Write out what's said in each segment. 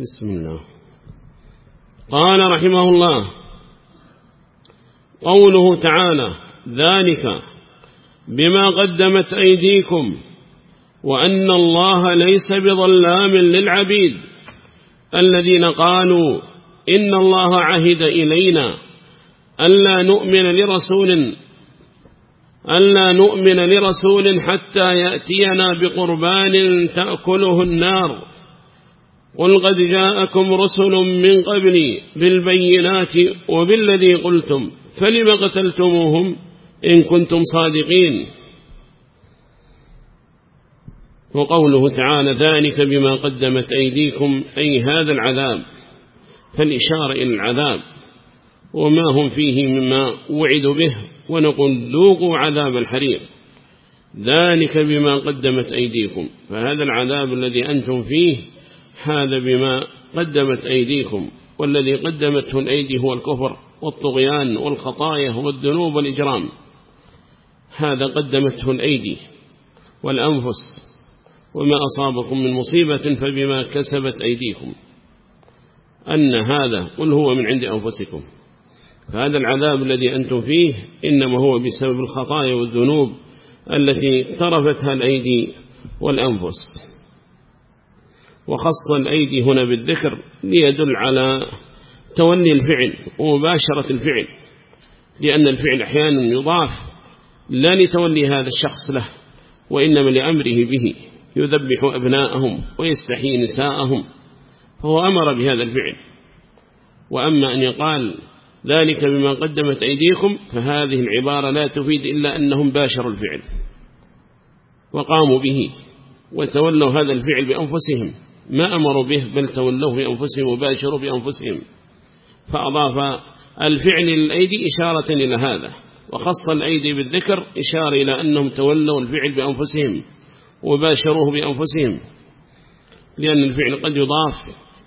بسم الله. قال رحمه الله قوله تعالى ذلك بما قدمت أيديكم وأن الله ليس بظلام للعبيد الذين قالوا إن الله عهد إلينا ألا نؤمن لرسول ألا نؤمن لرسول حتى يأتينا بقربان تأكله النار. قل قد جاءكم رسل من قبلي بالبينات وبالذي قلتم فلم قتلتموهم إن كنتم صادقين؟ وقوله تعالى ذلك بما قدمت أيديكم أي هذا العذاب فالإشارة إلى العذاب وما هم فيه مما وعدوا به ونقول ذوقوا عذاب الحريق. ذلك بما قدمت أيديكم فهذا العذاب الذي أنتم فيه هذا بما قدمت أيديكم والذي قدمته الأيدي هو الكفر والطغيان والخطايا والذنوب والإجرام. هذا قدمته الأيدي والأنفس وما أصابكم من مصيبة فبما كسبت أيديكم. أن هذا قل هو من عند أنفسكم. فهذا العذاب الذي أنتم فيه إنما هو بسبب الخطايا والذنوب التي اقترفتها الأيدي والأنفس. وخص الأيدي هنا بالذكر ليدل على تولي الفعل ومباشرة الفعل لأن الفعل أحيانا يضاف لا لتولي هذا الشخص له وإنما لأمره به يذبح أبناءهم ويستحيي نساءهم فهو أمر بهذا الفعل. وأما أن يقال ذلك بما قدمت أيديكم فهذه العبارة لا تفيد إلا أنهم باشروا الفعل وقاموا به وتولوا هذا الفعل بأنفسهم. ما أمروا به بل تولوه بأنفسهم وباشروا بأنفسهم. فأضاف الفعل للأيدي إشارة إلى هذا وخص الأيدي بالذكر إشارة إلى أنهم تولوا الفعل بأنفسهم وباشروه بأنفسهم لأن الفعل قد يضاف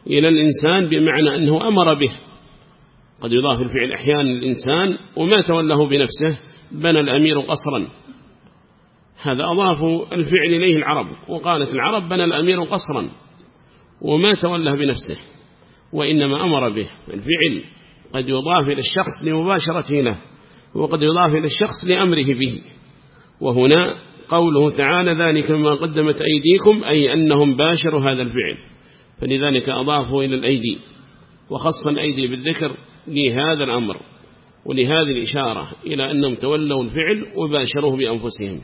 إلى الإنسان بمعنى أنه أمر به. قد يضاف الفعل أحيانا للإنسان وما توله بنفسه بنى الأمير قصرا. هذا أضافوا الفعل إليه العرب وقالت العرب بنى الأمير قصرا. وما توله بنفسه وإنما أمر به الفعل قد يضاف إلى الشخص لمباشرته له وقد يضاف إلى الشخص لأمره به. وهنا قوله تعالى ذلك ما قدمت أيديكم أي أنهم باشروا هذا الفعل. فلذلك أضافوا إلى الأيدي وخص الأيدي بالذكر لهذا الأمر ولهذه الإشارة إلى أنهم تولوا الفعل وباشروه بأنفسهم.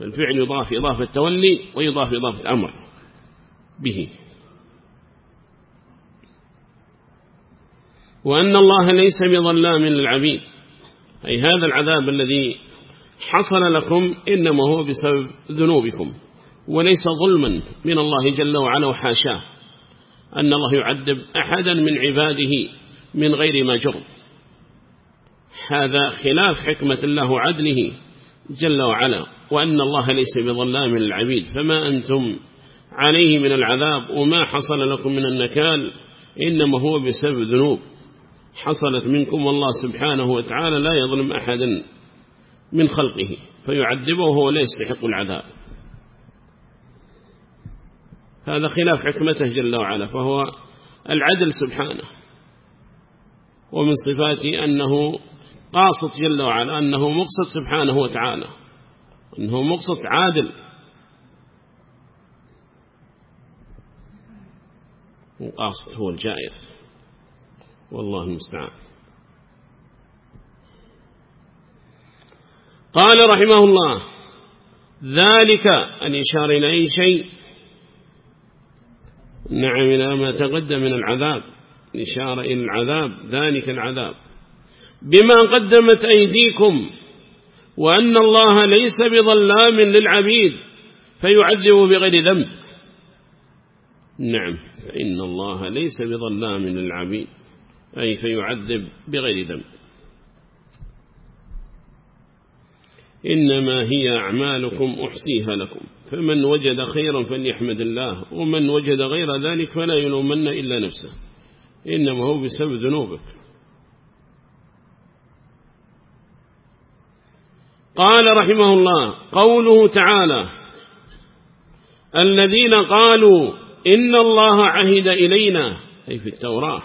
فالفعل يضاف إضافة التولي ويضاف إضافة الأمر به. وأن الله ليس بظلام للعبيد. أي هذا العذاب الذي حصل لكم إنما هو بسبب ذنوبكم. وليس ظلما من الله جل وعلا وحاشاه. أن الله يعذب أحدا من عباده من غير ما جرم. هذا خلاف حكمة الله وعدله جل وعلا. وأن الله ليس بظلام للعبيد. فما أنتم عليه من العذاب وما حصل لكم من النكال إنما هو بسبب ذنوب. حصلت منكم والله سبحانه وتعالى لا يظلم أحدا من خلقه فيعذبه وهو لا يستحق العذاب. هذا خلاف حكمته جل وعلا فهو العدل سبحانه. ومن صفاته أنه قاصد جل وعلا أنه مقصد سبحانه وتعالى أنه مقصد عادل. وقاصد هو الجائر. والله المستعان. قال رحمه الله ذلك الإشارة إلى أي شيء. نعم إلى ما تقدم من العذاب. الإشارة إلى العذاب ذلك العذاب. بما قدمت أيديكم وأن الله ليس بظلام للعبيد فيعذب بغير ذنب. نعم فإن الله ليس بظلام للعبيد. أي فيعذب بغير ذنب. إنما هي أعمالكم أحصيها لكم. فمن وجد خيرا فليحمد الله ومن وجد غير ذلك فلا يلومن إلا نفسه. إنما هو بسبب ذنوبك. قال رحمه الله قوله تعالى الذين قالوا إن الله عهد إلينا أي في التوراة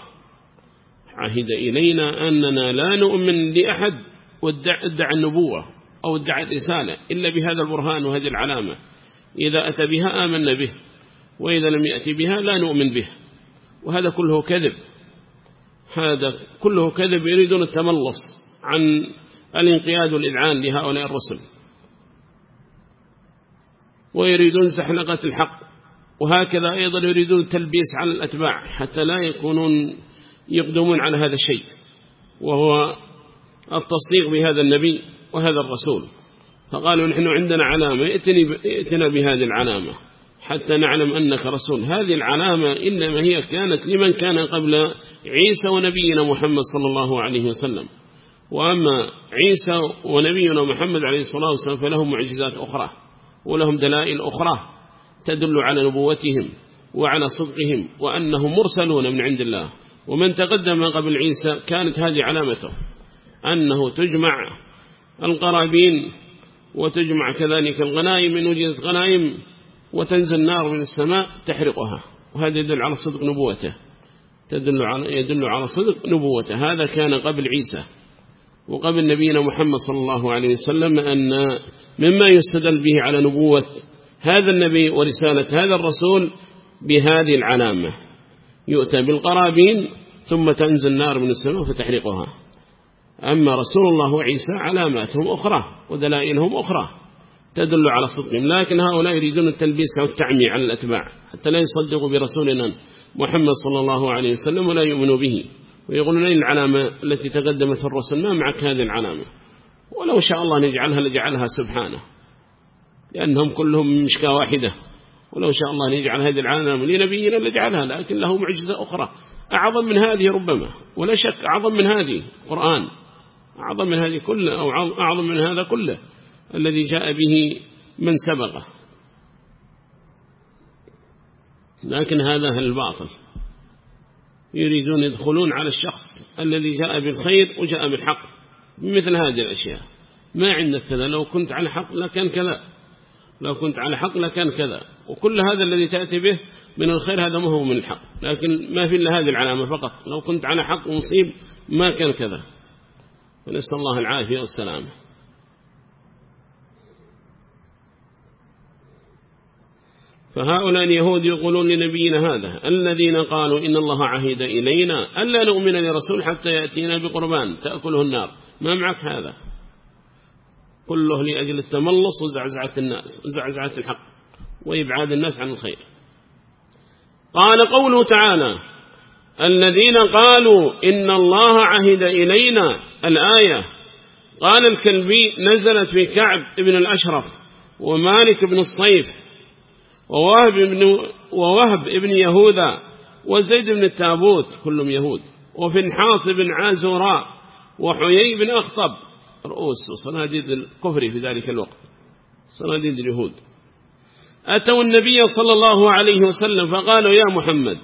عهد إلينا أننا لا نؤمن لأحد وادعى النبوة أو ادعى الرسالة إلا بهذا البرهان وهذه العلامة. إذا أتى بها آمنا به وإذا لم يأتي بها لا نؤمن به وهذا كله كذب. هذا كله كذب يريدون التملص عن الانقياد والإذعان لهؤلاء الرسل. ويريدون سحلقة الحق وهكذا أيضا يريدون التلبيس على الأتباع حتى لا يكونون يقدمون على هذا الشيء وهو التصديق بهذا النبي وهذا الرسول. فقالوا نحن عندنا علامة ائتنا بهذه العلامة حتى نعلم أنك رسول. هذه العلامة إنما هي كانت لمن كان قبل عيسى ونبينا محمد صلى الله عليه وسلم. وأما عيسى ونبينا محمد عليه الصلاة والسلام فلهم معجزات أخرى ولهم دلائل أخرى تدل على نبوتهم وعلى صدقهم وأنهم مرسلون من عند الله. ومن تقدم قبل عيسى كانت هذه علامته أنه تجمع القرابين وتجمع كذلك الغنائم إن وجدت غنائم وتنزل نار من السماء تحرقها. وهذا يدل على صدق نبوته تدل على يدل على صدق نبوته. هذا كان قبل عيسى وقبل نبينا محمد صلى الله عليه وسلم أن مما يستدل به على نبوة هذا النبي ورسالة هذا الرسول بهذه العلامة. يؤتى بالقرابين ثم تنزل نار من السماء فتحرقها. أما رسول الله وعيسى علاماتهم أخرى ودلائلهم أخرى تدل على صدقهم. لكن هؤلاء يريدون التلبيس والتعمي على الأتباع حتى لا يصدقوا برسولنا محمد صلى الله عليه وسلم ولا يؤمنوا به. ويقولون أين العلامة التي تقدمت الرسل ما معك هذه العلامة؟ ولو شاء الله نجعلها لجعلها سبحانه. لأنهم كلهم مشكاة واحدة. ولو شاء الله نجعل هذه العلامة لنبينا لجعلها لكن له معجزة أخرى. أعظم من هذه ربما ولا شك أعظم من هذه قرآن أعظم من هذه كله أو أعظم من هذا كله الذي جاء به من سبقه. لكن هذا الباطل. يريدون يدخلون على الشخص الذي جاء بالخير وجاء بالحق مثل هذه الأشياء. ما عندك كذا لو كنت على حق لكان كذا. لو كنت على حق لكان كذا. وكل هذا الذي تأتي به من الخير هذا ما هو من الحق. لكن ما في إلا هذه العلامة فقط. لو كنت على حق ومصيب ما كان كذا. ونسأل الله العافية والسلامة. فهؤلاء اليهود يقولون لنبينا هذا. الذين قالوا إن الله عهد إلينا ألا نؤمن لرسول حتى يأتينا بقربان تأكله النار. ما معك هذا؟ كله لأجل التملص وزعزعة الناس وزعزعة الحق وإبعاد الناس عن الخير. قال قوله تعالى الذين قالوا إن الله عهد إلينا الآية. قال الكلبي نزلت في كعب ابن الأشرف ومالك بن الصيف ووهب بن, ووهب ابن يهوذا وزيد بن التابوت كلهم يهود. وفي الحاص بن عازوراء وحيي بن أخطب رؤوس صناديد الكفر في ذلك الوقت. صناديد اليهود. أتوا النبي صلى الله عليه وسلم فقالوا يا محمد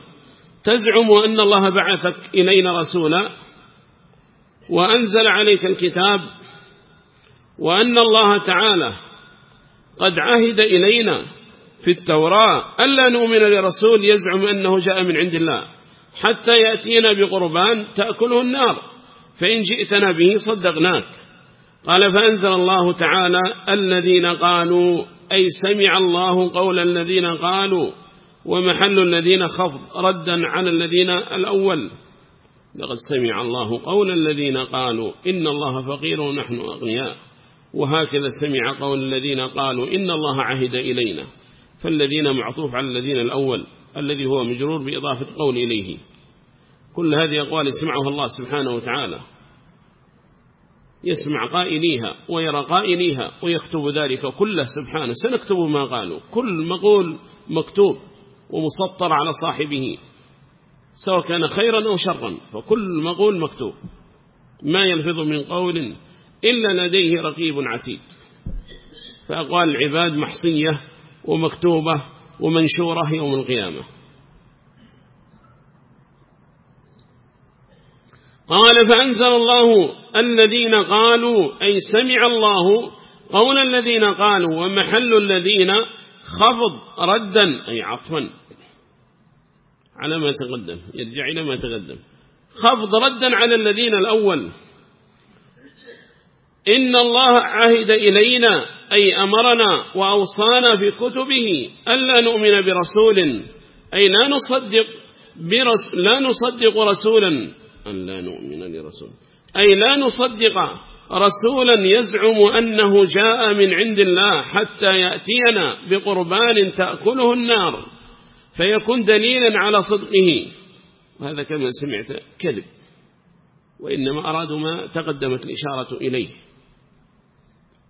تزعم أن الله بعثك إلينا رسولا وأنزل عليك الكتاب وأن الله تعالى قد عهد إلينا في التوراة ألا نؤمن لرسول يزعم أنه جاء من عند الله. حتى يأتينا بقربان تأكله النار فإن جئتنا به صدقناك. قال فأنزل الله تعالى الذين قالوا أي سمع الله قول الذين قالوا ومحل الذين خفض ردا على الذين الأول. لقد سمع الله قول الذين قالوا إن الله فقير ونحن أغنياء. وهكذا سمع قول الذين قالوا إن الله عهد إلينا. فالذين معطوف على الذين الأول الذي هو مجرور بإضافة قول إليه. كل هذه أقوال يسمعها الله سبحانه وتعالى. يسمع قائليها ويرى قائليها ويكتب ذلك كله سبحانه. سنكتب ما قالوا. كل مقول مكتوب ومسطر على صاحبه سواء كان خيرا أو شرا فكل مقول مكتوب. ما يلفظ من قول إلا لديه رقيب عتيد. فأقوال العباد محصية ومكتوبة ومنشورة يوم القيامة. قال فأنزل الله الذين قالوا أي سمع الله قول الذين قالوا ومحل الذين خفض ردا أي عطفا على ما تقدم يرجع إلى ما تقدم. خفض ردا على الذين الأول. إن الله عهد إلينا أي أمرنا وأوصانا في كتبه ألا نؤمن برسول أي لا نصدق برس لا نصدق رسولا. أن لا نؤمن لرسول. أي لا نصدق رسولا يزعم أنه جاء من عند الله حتى يأتينا بقربان تأكله النار فيكون دليلا على صدقه. وهذا كما سمعت كذب وإنما أرادوا ما تقدمت الإشارة إليه.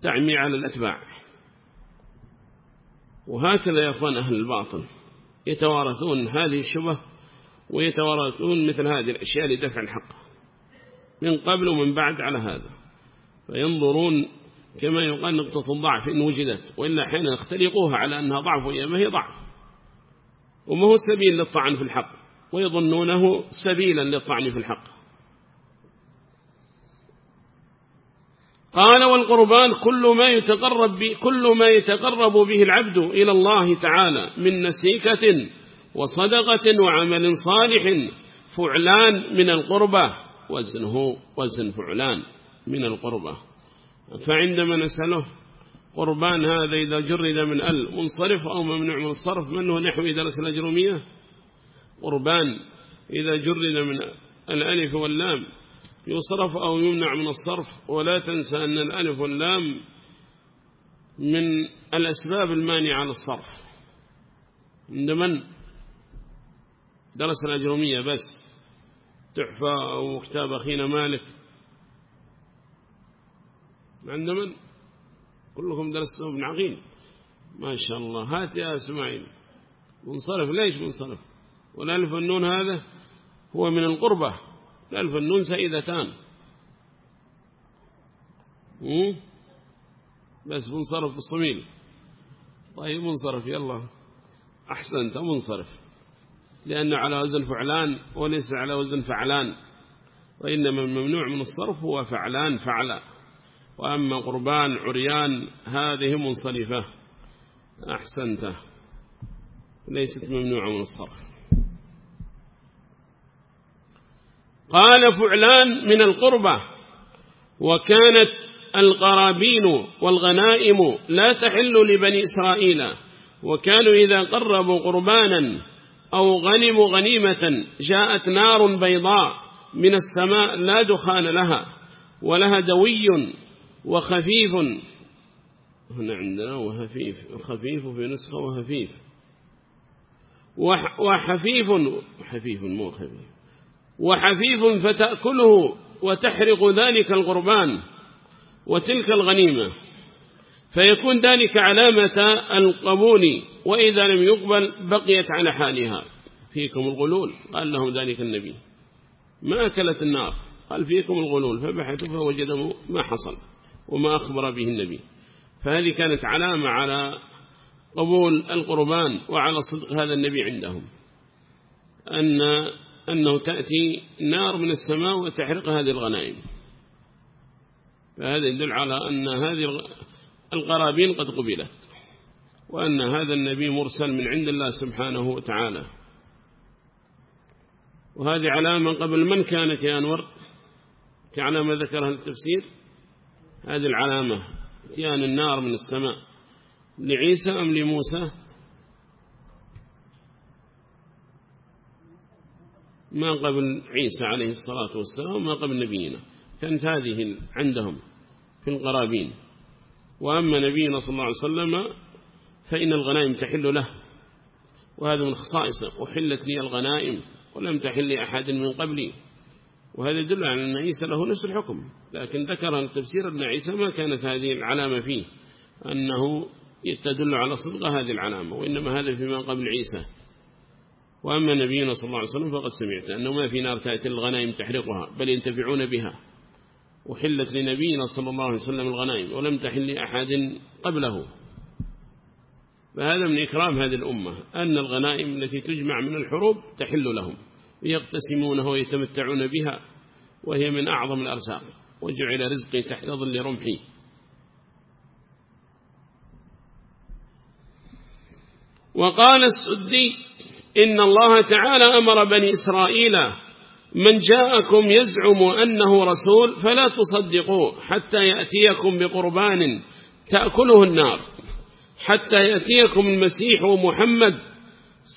تعمي على الأتباع. وهكذا يا أخوان أهل الباطل يتوارثون هذه الشبه ويتوارثون مثل هذه الأشياء لدفع الحق. من قبل ومن بعد على هذا. فينظرون كما يقال نقطة الضعف إن وجدت وإلا حين يختلقوها على أنها ضعف وهي ما هي ضعف. وما هو سبيل للطعن في الحق؟ ويظنونه سبيلا للطعن في الحق. قال والقربان كل ما يتقرب كل ما يتقرب به العبد إلى الله تعالى من نسيكة وصدقة وعمل صالح فعلان من القربة. وزنه وزن فعلان من القربة. فعندما نسأله قربان هذا إذا جرد من أل منصرف أو ممنوع؟ من الصرف من هو نحو درس الأجرمية قربان إذا جرد من الألف واللام يصرف أو يمنع من الصرف. ولا تنسى أن الألف واللام من الأسباب المانعة للصرف. عند من؟ درس الأجرمية بس. تحفى أو كتاب أخينا مالك. عند من؟ كلكم درستوا ابن عقيل. ما شاء الله. هات يا إسماعيل. منصرف. ليش منصرف؟ والألف والنون هذا هو من القربة. الألف والنون سيدتان. بس منصرف بالصميل. طيب منصرف. يلا. أحسنت. منصرف. لأنه على وزن فعلان وليس على وزن فعلان وإنما الممنوع من الصرف هو فعلان فعلا وأما قربان عريان هذه منصرفة. أحسنت. ليست ممنوعة من الصرف. قال فعلان من القربة. وكانت القرابين والغنائم لا تحل لبني إسرائيل. وكانوا إذا قربوا قربانا أو غنموا غنيمة جاءت نار بيضاء من السماء لا دخان لها ولها دوي وخفيف. هنا عندنا وهفيف خفيف في نسخة وهفيف وحفيف حفيف مو خفيف. وحفيف فتأكله وتحرق ذلك القربان وتلك الغنيمة. فيكون ذلك علامة القبول وإذا لم يقبل بقيت على حالها. فيكم الغلول قال لهم ذلك النبي. ما أكلت النار قال فيكم الغلول فبحثوا فوجدوا ما حصل وما أخبر به النبي. فهذه كانت علامة على قبول القربان وعلى صدق هذا النبي عندهم. أن أنه تأتي نار من السماء وتحرق هذه الغنائم. فهذا يدل على أن هذه القرابين قد قبلت وأن هذا النبي مرسل من عند الله سبحانه وتعالى. وهذه علامة قبل من كانت يا أنور كعلامة ذكرها التفسير هذه العلامة اتيان النار من السماء. لعيسى أم لموسى؟ ما قبل عيسى عليه الصلاة والسلام وما قبل نبينا. كانت هذه عندهم في القرابين. وأما نبينا صلى الله عليه وسلم فإن الغنائم تحل له وهذا من خصائصه أحلت لي الغنائم ولم تحل لأحد من قبلي. وهذا يدل على أن عيسى له نفس الحكم لكن ذكر أن عيسى ما كانت هذه العلامة فيه أنه تدل على صدق هذه العلامة وإنما هذا فيما قبل عيسى. وأما نبينا صلى الله عليه وسلم فقد سمعت أنه ما في نار تأتي الغنائم تحرقها بل ينتفعون بها. وحلت لنبينا صلى الله عليه وسلم الغنائم ولم تحل لأحد قبله. فهذا من إكرام هذه الأمة أن الغنائم التي تجمع من الحروب تحل لهم ويقتسمونها ويتمتعون بها وهي من أعظم الأرزاق وجعل رزقي تحت ظل رمحي وقال السدي إن الله تعالى أمر بني إسرائيل من جاءكم يزعم أنه رسول فلا تصدقوه حتى يأتيكم بقربان تأكله النار حتى يأتيكم المسيح ومحمد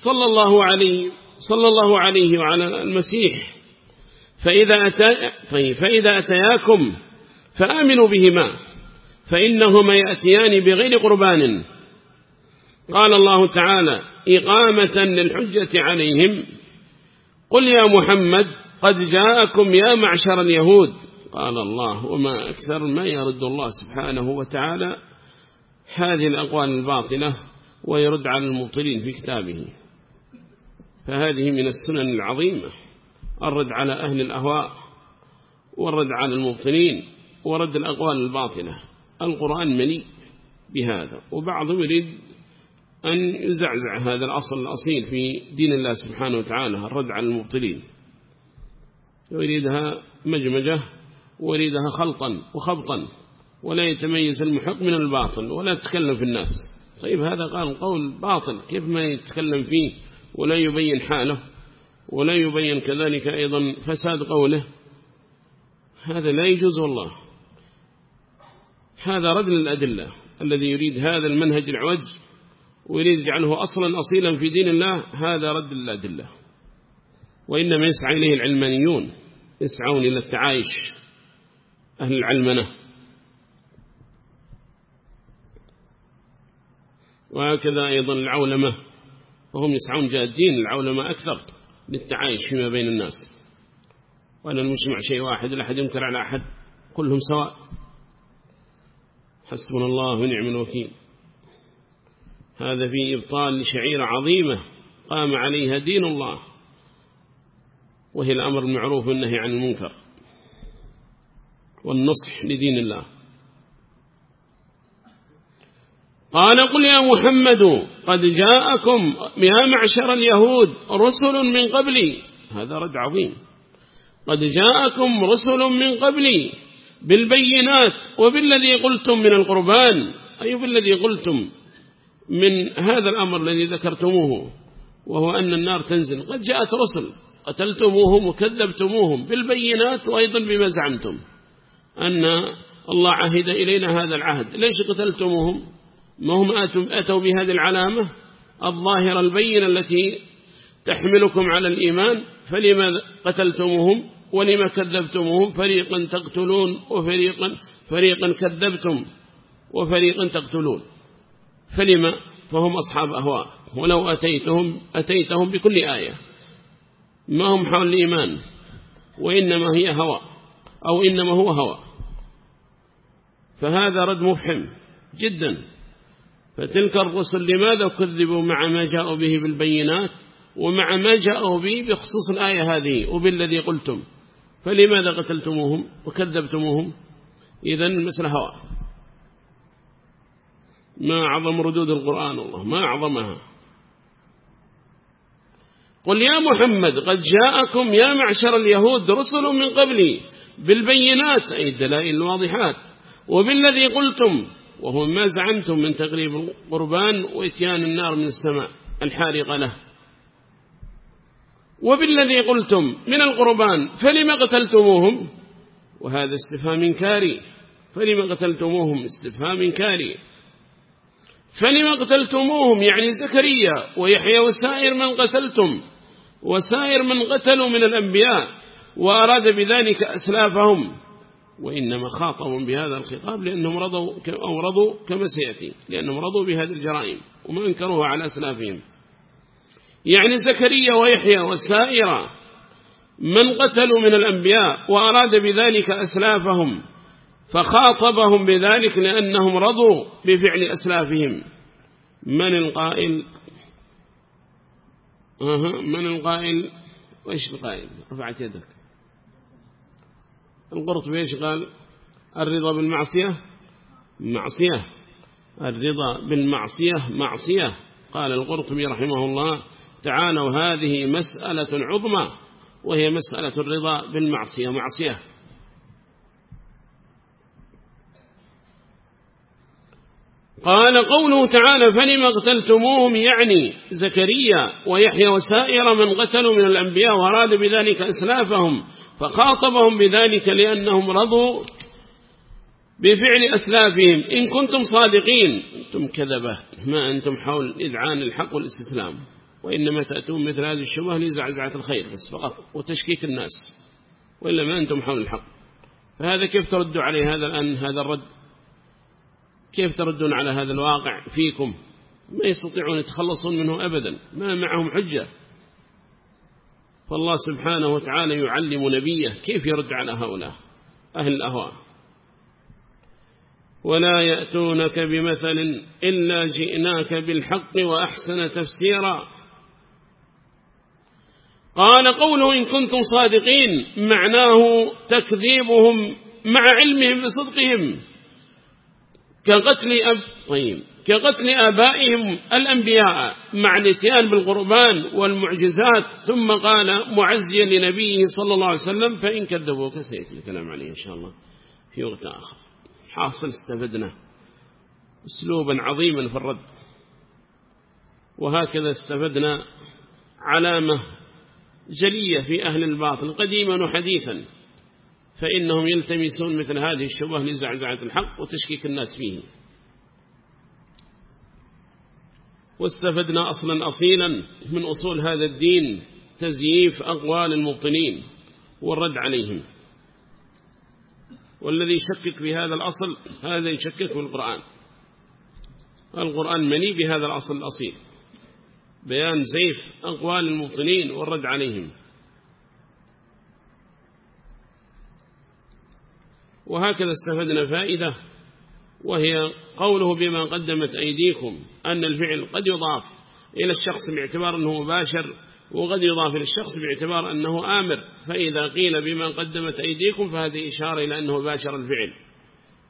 صلى الله عليه صلى الله عليه وعلى المسيح. فإذا أتى طيب فإذا أتياكم فآمنوا بهما فإنهما يأتيان بغير قربان. قال الله تعالى إقامة للحجة عليهم. قل يا محمد قد جاءكم يا معشر اليهود. قال الله وما أكثر ما يرد الله سبحانه وتعالى هذه الأقوال الباطلة ويرد على المبطلين في كتابه. فهذه من السنن العظيمة الرد على أهل الأهواء والرد على المبطلين ورد الأقوال الباطلة. القرآن مليء بهذا وبعضهم يريد أن يزعزع هذا الأصل الأصيل في دين الله سبحانه وتعالى الرد على المبطلين. ويريدها مجمجة ويريدها خلطا وخبطا ولا يتميز المحق من الباطل ولا يتكلم في الناس. طيب هذا قال قول باطل كيف ما يتكلم فيه؟ ولا يبين حاله ولا يبين كذلك أيضا فساد قوله. هذا لا يجوز والله. هذا رد للأدلة الذي يريد هذا المنهج العوج ويريد يجعله أصلا أصيلا في دين الله هذا رد للأدلة وإنما يسعى إليه العلمانيون يسعون إلى التعايش أهل العلمنة. وهكذا أيضا العولمة وهم يسعون جادين العولمة أكثر للتعايش فيما بين الناس. وأن المجتمع شيء واحد لا أحد ينكر على أحد كلهم سواء. حسبنا الله ونعم الوكيل. هذا في إبطال لشعيرة عظيمة قام عليها دين الله. وهي الأمر المعروف والنهي عن المنكر والنصح لدين الله. قال قل يا محمد قد جاءكم يا معشر اليهود رسل من قبلي. هذا رد عظيم. قد جاءكم رسل من قبلي بالبينات وبالذي قلتم من القربان. أي بالذي قلتم من هذا الأمر الذي ذكرتموه وهو أن النار تنزل. قد جاءت رسل قتلتموهم وكذبتموهم بالبينات وأيضا بما زعمتم. أن الله عهد إلينا هذا العهد. ليش قتلتموهم؟ ما هم أتوا بهذه العلامة؟ الظاهرة البينة التي تحملكم على الإيمان. فلما قتلتموهم ولما كذبتموهم؟ فريقا تقتلون وفريقا فريقا كذبتم وفريقا تقتلون. فلما؟ فهم أصحاب أهواء. ولو أتيتهم أتيتهم بكل آية. ما هم حول الإيمان وإنما هي هوى أو إنما هو هوى. فهذا رد مفحم جدا. فتلك الرسل لماذا كذبوا مع ما جاءوا به بالبينات ومع ما جاءوا به بخصوص الآية هذه وبالذي قلتم؟ فلماذا قتلتموهم وكذبتموهم؟ إذا المسألة هوى. ما أعظم ردود القرآن الله ما أعظمها. قل يا محمد قد جاءكم يا معشر اليهود رسل من قبلي بالبينات أي الدلائل الواضحات وبالذي قلتم وهو ما زعمتم من تقريب القربان وإتيان النار من السماء الحارقة له. وبالذي قلتم من القربان فلما قتلتموهم وهذا استفهام كاري فلما قتلتموهم استفهام كاري فلما قتلتموهم يعني زكريا ويحيى وسائر من قتلتم؟ وسائر من قتلوا من الأنبياء وأراد بذلك أسلافهم وإنما خاطبوا بهذا الخطاب لأنهم رضوا أو رضوا كما سيأتي لأنهم رضوا بهذه الجرائم وما أنكروها على أسلافهم. يعني زكريا ويحيى والسائرة من قتلوا من الأنبياء وأراد بذلك أسلافهم فخاطبهم بذلك لأنهم رضوا بفعل أسلافهم. من القائل؟ من القائل وإيش القائل؟ رفعت يدك. القرطبي إيش قال؟ الرضا بالمعصية. معصية. الرضا بالمعصية معصية. قال القرطبي رحمه الله تعالوا هذه مسألة عظمى وهي مسألة الرضا بالمعصية قال قوله تعالى فلما اقتلتموهم؟ يعني زكريا ويحيى وسائر من قتلوا من الأنبياء وأراد بذلك أسلافهم فخاطبهم بذلك لأنهم رضوا بفعل أسلافهم. إن كنتم صادقين أنتم كذبة ما أنتم حول إذعان الحق والاستسلام وإنما تأتون مثل هذه الشبه لزعزعة الخير بس فقط وتشكيك الناس وإلا ما أنتم حول الحق. فهذا كيف تردوا عليه هذا الآن هذا الرد؟ كيف تردون على هذا الواقع فيكم؟ ما يستطيعون يتخلصون منه أبدا ما معهم حجة. فالله سبحانه وتعالى يعلم نبيه كيف يرد على هؤلاء أهل الأهواء. ولا يأتونك بمثل إلا جئناك بالحق وأحسن تفسيرا. قال قوله إن كنتم صادقين معناه تكذيبهم مع علمهم بصدقهم. كقتل أب طيب كقتل آبائهم الأنبياء مع الاتيان بالقربان والمعجزات ثم قال معزيا لنبيه صلى الله عليه وسلم فإن كذبوك سيأتي الكلام عليه إن شاء الله في وقت آخر. حاصل استفدنا اسلوبا عظيما في الرد. وهكذا استفدنا علامة جلية في أهل الباطل قديما وحديثا. فإنهم يلتمسون مثل هذه الشبه لزعزعة الحق وتشكيك الناس فيه. واستفدنا أصلا أصيلا من أصول هذا الدين تزييف أقوال المبطنين والرد عليهم. والذي يشكك بهذا الأصل هذا يشكك بالقرآن القرآن. مني بهذا الأصل الأصيل. بيان زيف أقوال المبطنين والرد عليهم. وهكذا استفدنا فائدة وهي قوله بما قدمت أيديكم أن الفعل قد يضاف إلى الشخص باعتبار أنه مباشر وقد يضاف إلى الشخص باعتبار أنه آمر فإذا قيل بما قدمت أيديكم فهذه إشارة إلى أنه باشر الفعل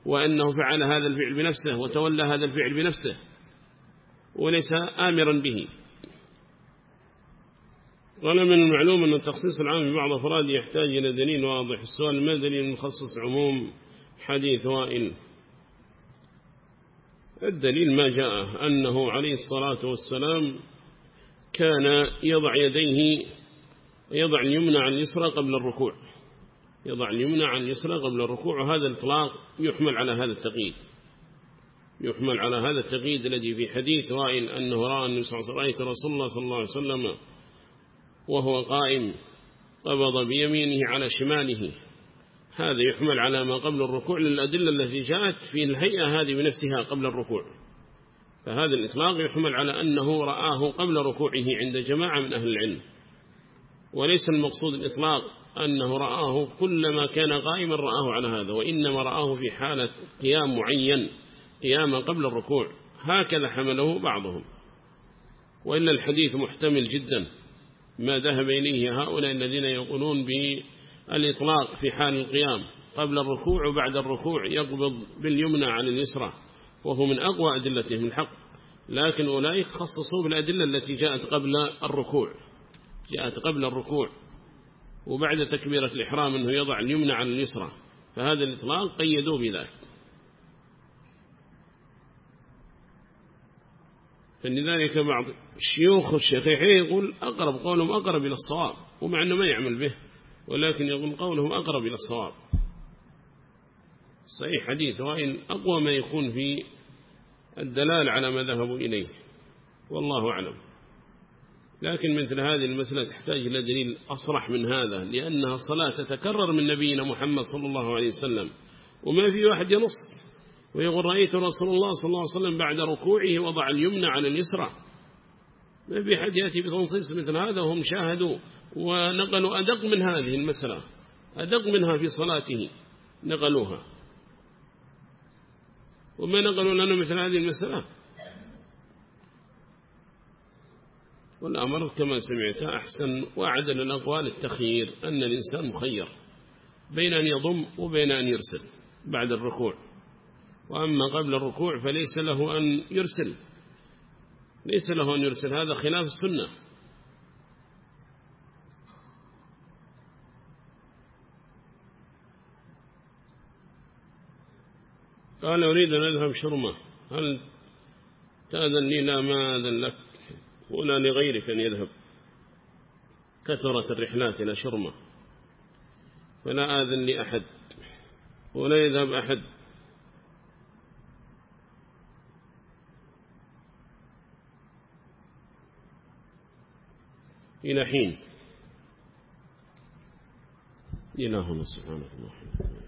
وأنه فعل هذا الفعل بنفسه وتولى هذا الفعل بنفسه وليس آمرا به. قال من المعلوم أن التخصيص العام ببعض أفراد يحتاج إلى دليل واضح السؤال ما دليل المخصص عموم حديث وائل الدليل ما جاء أنه عليه الصلاة والسلام كان يضع يديه يضع اليمنى عن اليسرى قبل الركوع. يضع اليمنى عن اليسرى قبل الركوع وهذا الإطلاق يحمل على هذا التقييد. يحمل على هذا التقييد الذي في حديث وائل أنه رأى النبي صلى الله عليه وسلم رسول الله صلى الله عليه وسلم وهو قائم قبض بيمينه على شماله. هذا يحمل على ما قبل الركوع للأدلة التي جاءت في الهيئة هذه بنفسها قبل الركوع. فهذا الإطلاق يحمل على أنه رآه قبل ركوعه عند جماعة من أهل العلم. وليس المقصود الإطلاق أنه رآه كلما كان قائما رآه على هذا وإنما رآه في حالة قيام معين قياما قبل الركوع. هكذا حمله بعضهم. وإلا الحديث محتمل جدا. ما ذهب إليه هؤلاء الذين يقولون بالإطلاق في حال القيام قبل الركوع وبعد الركوع يقبض باليمنى عن اليسرى وهو من أقوى أدلتهم الحق. لكن أولئك خصصوا بالأدلة التي جاءت قبل الركوع جاءت قبل الركوع وبعد تكبيرة الإحرام أنه يضع اليمنى عن اليسرى فهذا الإطلاق قيدوا بذلك. فلذلك بعض شيوخ الشيخين يقول أقرب قولهم أقرب إلى الصواب ومع أنه ما يعمل به ولكن يقول قولهم أقرب إلى الصواب. صحيح حديث وإن أقوى ما يكون في الدلال على ما ذهبوا إليه والله أعلم. لكن مثل هذه المسألة تحتاج إلى دليل أصرح من هذا لأنها صلاة تتكرر من نبينا محمد صلى الله عليه وسلم وما في واحد ينص. ويقول رأيت رسول الله صلى الله عليه وسلم بعد ركوعه وضع اليمنى على اليسرى. ما في حد يأتي بتنصيص مثل هذا وهم شاهدوا ونقلوا أدق من هذه المسألة أدق منها في صلاته نقلوها. وما نقلوا لنا مثل هذه المسألة؟ والأمر كما سمعت أحسن وأعدل الأقوال التخيير أن الإنسان مخير بين أن يضم وبين أن يرسل بعد الركوع. وأما قبل الركوع فليس له أن يرسل. ليس له أن يرسل. هذا خلاف السنة. قال أريد أن أذهب شرمة. هل تأذن لي لا ما أذن لك. ولا لغيرك أن يذهب. كثرت الرحلات إلى شرمة. فلا آذن لأحد. ولا يذهب أحد. إلى حين. إلهنا سبحانه وتعالى